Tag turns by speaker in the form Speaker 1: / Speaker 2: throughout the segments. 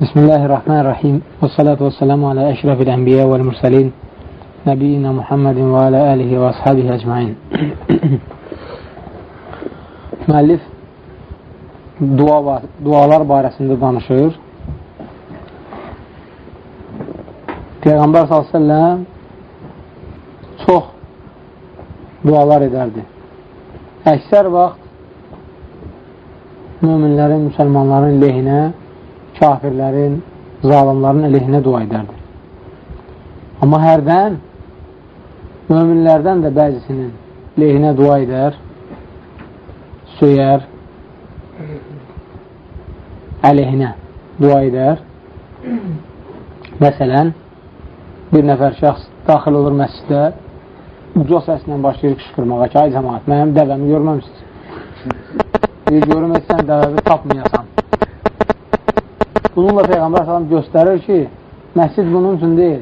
Speaker 1: Bismillahirrahmanirrahim. Və salatu və salamu alə əşrəfil ənbiyyə və mürsəlin Nəbiyyina Muhammedin və alə əlihi və ashabihi əcmain. Müəllif dua, dualar barəsində danışır. Peyğəmbər s.ə.v çox dualar edərdi. Əksər vaxt müminlərin, müsəlmanların lehinə kafirlərin, zalimların əleyhinə dua edərdir. Amma hərdən möminlərdən də bəzisinin lehinə dua edər, söyər, əleyhinə dua edər. Məsələn, bir nəfər şəxs daxil olur məscidə, uca səslə başlayır qışqırmağa ki, ay cəmaat, mənim dəvəmi görməmişsiniz. Bir görüm etsən dəvəvi tapmayasan. Bununla Peyğəmbər salam göstərir ki, məscid bunun üçün deyil.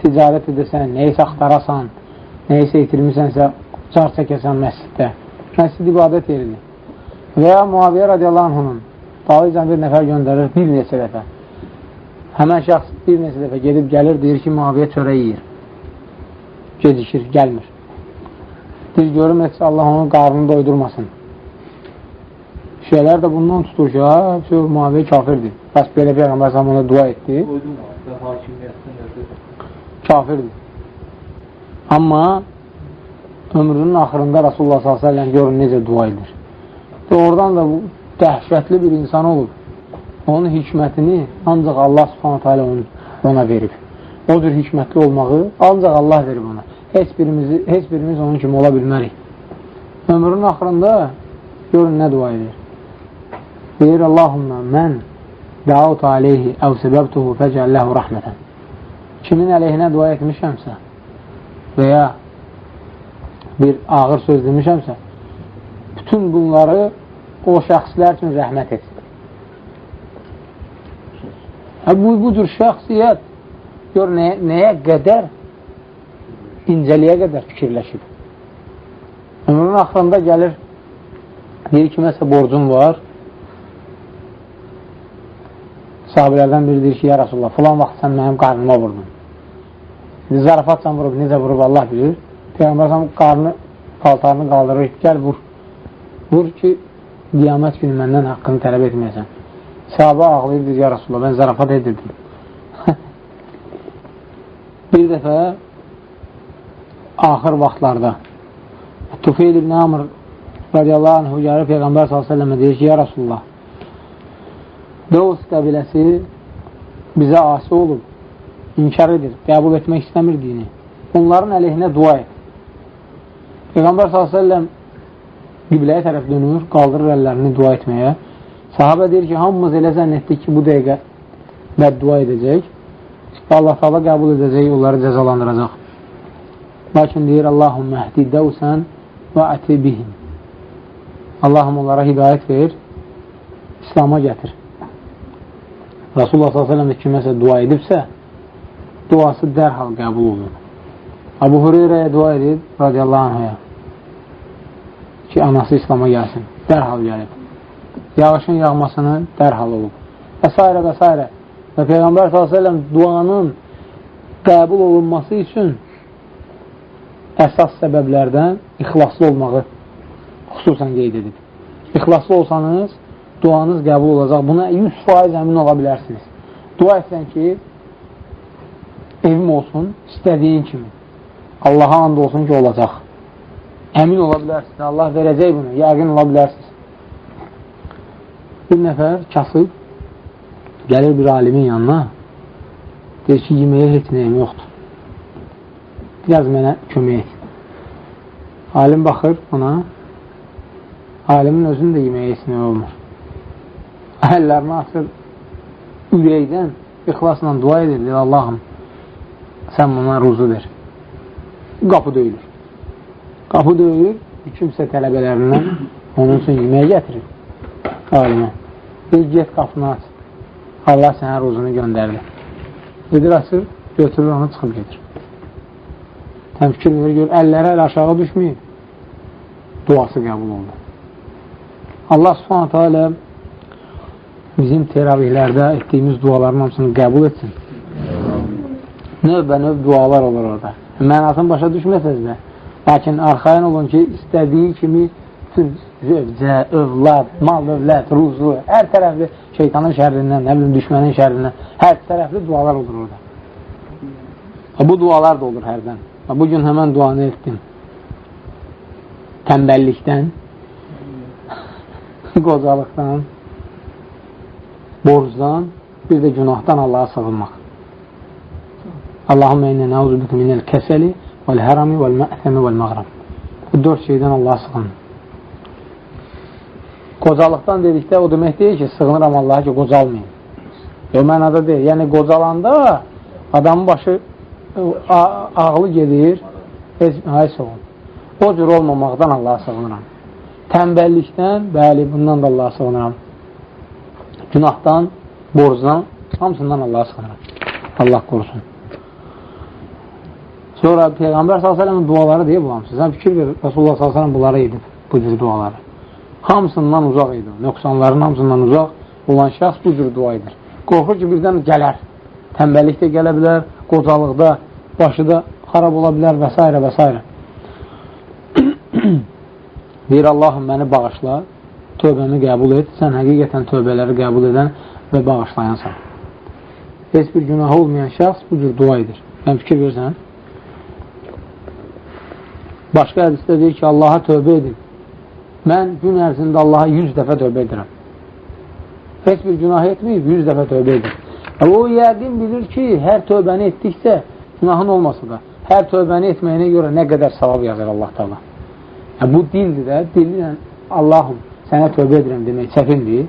Speaker 1: Ticarət edəsən, nəyisə axtarasan, nəyisə itirmisənsə, car çəkəsən məsciddə. Məscid ibadət yeridir. Və ya Muaviyyə radiyallahu anhunun dalıcan bir nəfər göndərir bir neçə dəfə. Həmən şəxs bir neçə dəfə gedib gəlir, deyir ki, Muaviyyə çörək yiyir. Gecikir, gəlmir. Görüm etsə Allah onun qarnını doydurmasın. Şeylər də bundan tutur ki, ha, Muaviyyə kafirdir. Bəs belə Peyğəmbər ona dua etdi. Kafirdir. Amma ömrünün axırında Rasulullah s.ə.v görün necə dua edir. Və oradan da bu dəhşətli bir insan olub. Onun hikmətini ancaq Allah s.ə.v ona verib. O cür hikmətli olmağı ancaq Allah verib ona. Heç, birimizi, heç birimiz onun kimi ola bilmərik. Ömrünün axırında görün nə dua edir. Deyir Allahumma mən Dəavut aleyhi əv səbəbtuhu fəcəlləhu rəhmətən. Kimin əleyhinə dua etmişəmsə və ya bir ağır söz demişəmsə, bütün bunları o şəxslər üçün rəhmət etsin. Bu, bu cür şəxsiyyət gör nəyə, nəyə qədər incəliyə qədər fikirləşib. Ömrün axırında gəlir, deyir ki, məsə borcum var, sahabələrdən biri deyir ki, ya Rasulullah, filan vaxt sən mənim qarnıma vurdun. Zarafatsan vurub, necə vurub Allah bilir. Peyğəmbər sən qarnı, paltarını qaldırır, gəl vur. Vur ki, qiyamət günü məndən haqqını tələb etməyəsən. Sahabə ağlayır, deyir, ya Rasulullah, mən zarafat edirdim. bir dəfə axır vaxtlarda Tufeyl ibn Amr radiyallahu anhu gəlir Peyğəmbər s.ə.və deyir ki, ya Rasulullah, Davus qəbiləsi bizə asi olub, inkar edir, qəbul etmək istəmir dini. Onların əleyhinə dua et. Peyğəmbər s.ə.v qibləyə tərəf dönür, qaldırır əllərini dua etməyə. Sahabə deyir ki, hamımız elə zənn etdik ki, bu dəqiqə bəddua edəcək və Allah taala qəbul edəcək, onları cəzalandıracaq. Lakin deyir, Allahum məhdi dəvsən və əti bihim. Allahım onlara hidayət ver, İslama gətir. Rasulullah s.ə.v kiməsə dua edibsə, duası dərhal qəbul olunur. Abu Hüreyrəyə dua edib, radiyallahu anhaya, ki, anası İslama gəlsin. Dərhal gəlib. Yağışın yağmasını dərhal olub. Və s. və s. Və Peyğəmbər s.ə.v duanın qəbul olunması üçün əsas səbəblərdən ixlaslı olmağı xüsusən qeyd edib. İxlaslı olsanız, duanız qəbul olacaq. Buna 100% əmin ola bilərsiniz. Dua etsən ki, evim olsun, istədiyin kimi. Allaha and olsun ki, olacaq. Əmin ola bilərsiniz. Allah verəcək bunu. Yəqin ola bilərsiniz. Bir nəfər kasıb gəlir bir alimin yanına deyir ki, yeməyə heç nəyim yoxdur. Biraz mənə kömək et. Alim baxır ona alimin özünün də yeməyə heç olmur əllərini açır, ürəkdən, ixlasla dua edir, deyir, Allahım, sən buna ruzu ver. Qapı döyülür. Qapı döyülür, kimsə tələbələrindən onun üçün yemək gətirir. Alimə. Bir get qapını aç. Allah sənə ruzunu göndərdi. Gedir açır, götürür onu, çıxıb gedir. Təmkir verir, gör, əlləri əl aşağı düşməyib. Duası qəbul oldu. Allah subhanətə alə bizim teravihlərdə etdiyimiz duaların hamısını qəbul etsin. Növbə-növ dualar olur orada. Mənasını başa düşməsəz də, lakin arxayan olun ki, istədiyi kimi bütün zövcə, övlad, mal, övlad, ruzu, hər tərəfli şeytanın şərrindən, nə bilim, düşmənin şərrindən, hər tərəfli dualar olur orada. Bu dualar da olur hərdən. Bugün həmən duanı etdim. Təmbəllikdən, qocalıqdan, borcdan, bir də günahdan Allaha sığınmaq. Allahümme inne nəuzu bikə minəl kəsəli vəl-hərami vəl-mə'səmi vəl-məğram. Bu dörd şeydən Allaha sığın. Qocalıqdan dedikdə o demək deyil ki, sığınıram Allaha ki, qocalmayın. O mənada deyil. Yəni, qocalanda adamın başı ağlı gedir, heç haysə olun. O cür olmamaqdan Allaha sığınıram. Təmbəllikdən, bəli, bundan da Allaha sığınıram. Günahdan, borcdan, hamısından Allaha sığınıram. Allah qorusun. Sonra Peyğəmbər s.ə.v duaları deyib bu hamısı. Sən fikir verir, Rasulullah s.ə.v bunları edib, bu cür duaları. Hamısından uzaq idi. Nöqsanların hamısından uzaq olan şəxs bu cür dua edir. Qorxur ki, birdən gələr. Təmbəllikdə gələ bilər, qocalıqda, başı da xarab ola bilər və s. və s. Deyir, Allahım məni bağışla, tövbəmi qəbul et, sən həqiqətən tövbələri qəbul edən və bağışlayansan. Heç bir günah olmayan şəxs bu cür dua edir. Mən fikir verirsən. Başqa hədisdə deyir ki, Allaha tövbə edin. Mən gün ərzində Allaha 100 dəfə tövbə edirəm. Heç bir günah etməyib, 100 dəfə tövbə edir. O yəqin bilir ki, hər tövbəni etdiksə, günahın olmasa da, hər tövbəni etməyinə görə nə qədər savab yazır Allah taala. Yəni, bu dildir də, dillə Allahım, sənə tövbə edirəm demək çətindir.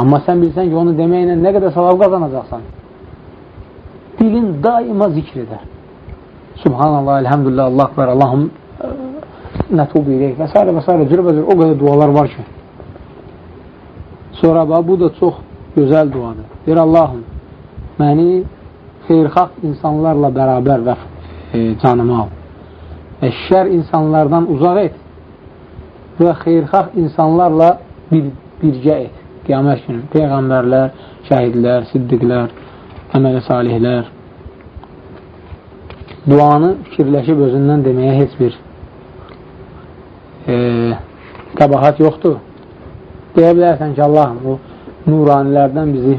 Speaker 1: Amma sən bilsən ki, onu deməklə nə qədər savab qazanacaqsan. Dilin daima zikr edər. Subhanallah, elhamdülillah, Allah var, Allahım nətubu iləyik və s. və s. cürbəcür o qədər dualar var ki. Sonra bax, bu da çox gözəl duadır. Deyir, Allahım, məni xeyrxalq insanlarla bərabər və e, canımı al. Və şər insanlardan uzaq et və xeyrxalq insanlarla bir, birgə et. Qiyamət günü Peyğəmbərlər, şəhidlər, siddiqlər, əmələ salihlər duanı fikirləşib özündən deməyə heç bir e, qəbahat yoxdur. Deyə bilərsən ki, Allahım, bu nuranilərdən bizi,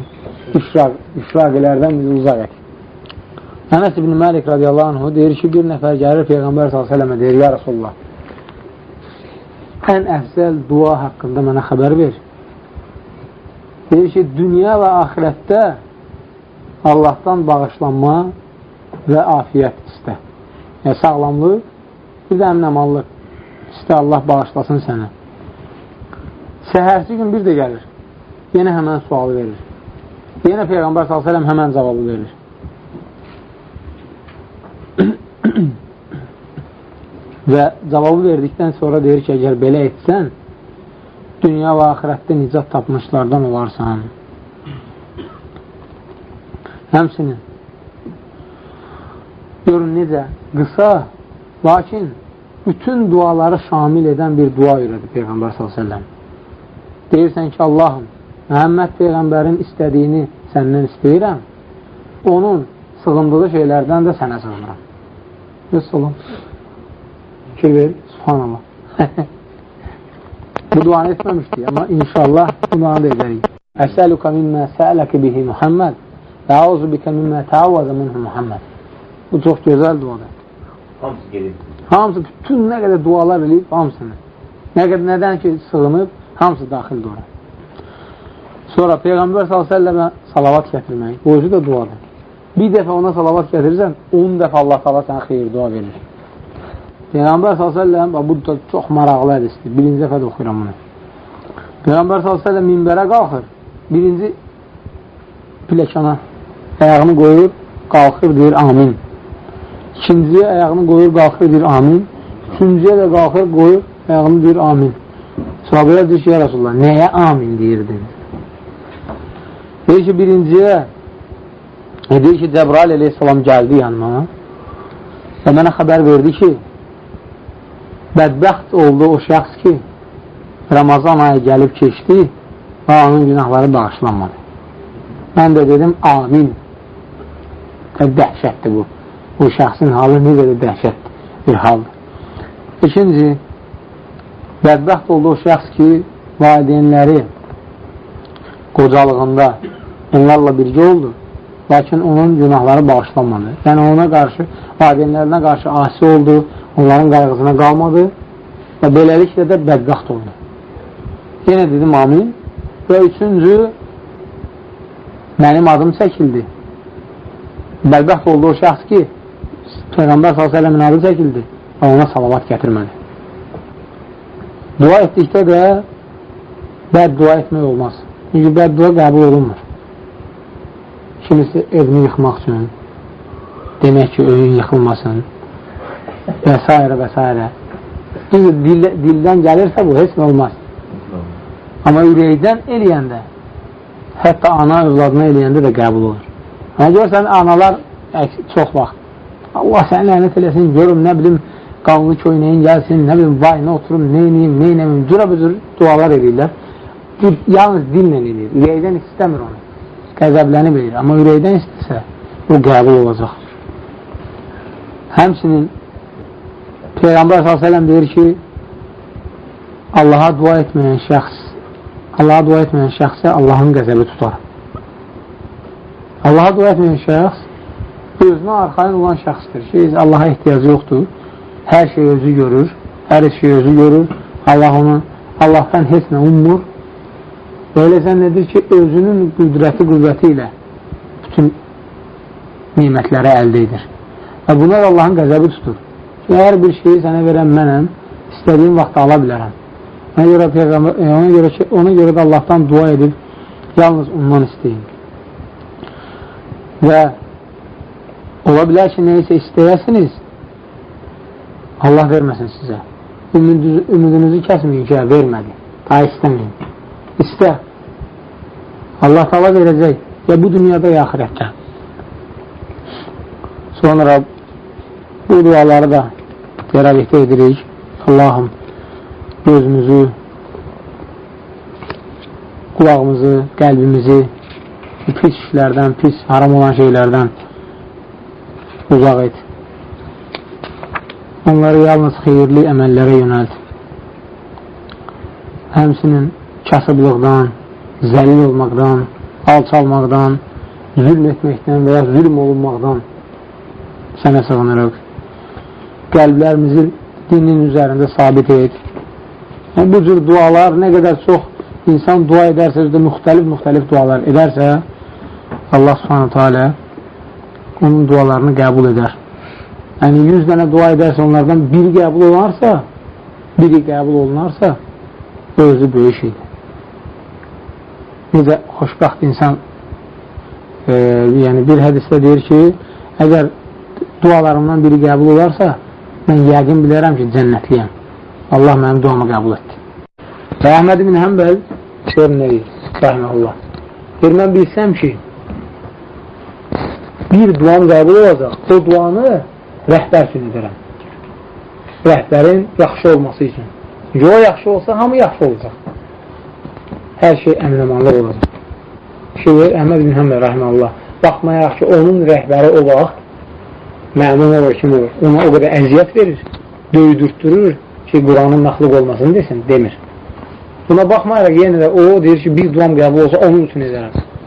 Speaker 1: işraq, işraqilərdən bizi uzaq et. Ənəs ibn Məlik radiyallahu anhu deyir ki, bir nəfər gəlir Peyğəmbər s.ə.və deyir, ya Rasulullah, ən əfzəl dua haqqında mənə xəbər ver. Deyir ki, dünya və axirətdə Allahdan bağışlanma və afiyyət istə. Yəni, sağlamlıq, bir də əmnəmallıq istə Allah bağışlasın sənə. Səhərsi gün bir də gəlir, yenə həmən sualı verir. Yenə Peyğəmbər s.ə.v həmən cavabı verir. Və cavabı verdikdən sonra deyir ki, əgər belə etsən, dünya və axirətdə nicat tapmışlardan olarsan. Həmsinin görün necə qısa, lakin bütün duaları şamil edən bir dua öyrədi Peyğəmbər s.ə.v. Deyirsən ki, Allahım, Məhəmməd Peyğəmbərin istədiyini səndən istəyirəm, onun sığındığı şeylərdən də sənə sığınıram. Olun. Fikir ver, subhanallah. bu duanı etməmişdik, amma inşallah bu duanı da edərik. Əsəluka mimmə səələki bihi Muhammed və auzu bikə mimmə təavvəzə minhu Muhammed. Bu çox gözəl duadır.
Speaker 2: Hamısı gelir.
Speaker 1: Hamısı, bütün nə qədər dualar eləyib, hamısını. Nə qədər nədən ki, sığınıb, hamısı daxildir ora. Sonra Peyğəmbər s.ə.və salavat gətirmək, bu özü də duadır. Bir dəfə ona salavat gətirirsən, 10 dəfə Allah tala sənə xeyir dua verir. Peyğəmbər s.ə.v bu da çox maraqlı hədisdir. Birinci dəfə də oxuyuram bunu. Peyğəmbər s.ə.v minbərə qalxır. Birinci piləkana ayağını qoyur, qalxır, deyir amin. İkinciyə ayağını qoyur, qalxır, deyir amin. Üçüncüyə də qalxır, qoyur, ayağını deyir amin. Sahabələr deyir ki, ya Rasulullah, nəyə amin deyirdin? Deyir ki, birinciyə E, deyir ki, Cəbrail aleyhissalam gəldi yanıma və mənə xəbər verdi ki, bədbəxt oldu o şəxs ki, Ramazan ayı gəlib keçdi və onun günahları bağışlanmadı. Mən də dedim, amin. Dəhşətdir bu. Bu şəxsin halı necə də dəhşət bir haldır. İkinci, bədbəxt oldu o şəxs ki, valideynləri qocalığında onlarla birgə oldu, lakin onun günahları bağışlanmadı. Yəni ona qarşı, valideynlərinə qarşı asi oldu, onların qayğısına qalmadı və beləliklə də bədbəxt oldu. Yenə dedim amin. Və üçüncü, mənim adım çəkildi. Bədbəxt oldu o şəxs ki, Peyğəmbər s.ə.v-in adı çəkildi və ona salavat gətirmədi. Dua etdikdə də bəd dua etmək olmaz. Çünki bəd dua qəbul olunmur. Kimisi evini yıxmaq üçün, demək ki, öyün yıxılmasın və s. və s. Dil, dildən gəlirsə bu, heç olmaz. Amma ürəkdən eləyəndə, hətta ana övladına eləyəndə də qəbul olur. Hə, görsən, analar çox vaxt, Allah səni lənət eləsin, görüm, nə bilim, qanlı köynəyin gəlsin, nə bilim, vayına oturum, neyniyim, neynəmim, cürə-bücür dualar edirlər. Dil, yalnız dillə edir, ürəkdən istəmir onu, qəzəblənib edir, amma ürəkdən istəsə, o qəbul olacaq. Həmsinin Peyğəmbər s.ə.v deyir ki, Allaha dua etməyən şəxs Allaha dua etməyən şəxsə Allahın qəzəbi tutar. Allaha dua etməyən şəxs özünə arxayın olan şəxsdir ki, Allaha ehtiyacı yoxdur. Hər şey özü görür, hər şey özü görür. Allah onu Allahdan heç nə ummur. Belə zənn edir ki, özünün qüdrəti, qüvvəti ilə bütün nimətləri əldə edir. Və bunlar Allahın qəzəbi tutur. Hər bir şeyi sənə verən mənəm, istədiyim vaxt ala bilərəm. Ona görə, Peyğəmbər, e, ona görə ki, ona görə də Allahdan dua edib, yalnız ondan istəyin. Və ola bilər ki, neysə istəyəsiniz, Allah verməsin sizə. Ümidinizi, ümidinizi kəsməyin ki, vermədi. Daha istəməyin. İstə. Allah tala verəcək. Ya bu dünyada, ya ahirətdə. Sonra bu duaları da qərarətə edirik. Allahım, gözümüzü, qulağımızı, qəlbimizi pis işlərdən, pis, haram olan şeylərdən uzaq et. Onları yalnız xeyirli əməllərə yönəlt. Həmsinin kasıblıqdan, zəlil olmaqdan, alçalmaqdan, zülm etməkdən və ya zülm olunmaqdan sənə sığınırıq. Qəlblərimizi dinin üzərində sabit et Yəni, bu cür dualar nə qədər çox insan dua edərsə, özdə müxtəlif-müxtəlif dualar edərsə, Allah subhanətə alə onun dualarını qəbul edər. Yəni, 100 dənə dua edərsə, onlardan biri qəbul olunarsa, biri qəbul olunarsa, özü böyük şeydir. Necə xoşbəxt insan e, yəni bir hədisdə deyir ki, əgər dualarımdan biri qəbul olarsa, mən yəqin bilərəm ki, cənnətliyəm. Allah mənim duamı qəbul etdi. Və Əhməd ibn Həmbəl gör nə deyir, rəhməlullah. Deyir, mən bilsəm ki, bir duam qəbul olacaq, o duanı rəhbər üçün edirəm. Rəhbərin yaxşı olması üçün. Yo, yaxşı olsa, hamı yaxşı olacaq. Hər şey əminəmanlıq olacaq. Şey, Əhməd ibn Həmbəl rəhməlullah, baxmayaraq ki, onun rəhbəri o vaxt məmun olur, kim olur, ona o qədər əziyyət verir, döydürtdürür, ki, Quranın məxluq olmasını desin, demir. Buna baxmayaraq yenə də o deyir ki, bir duam qəbul olsa onun üçün edərəm.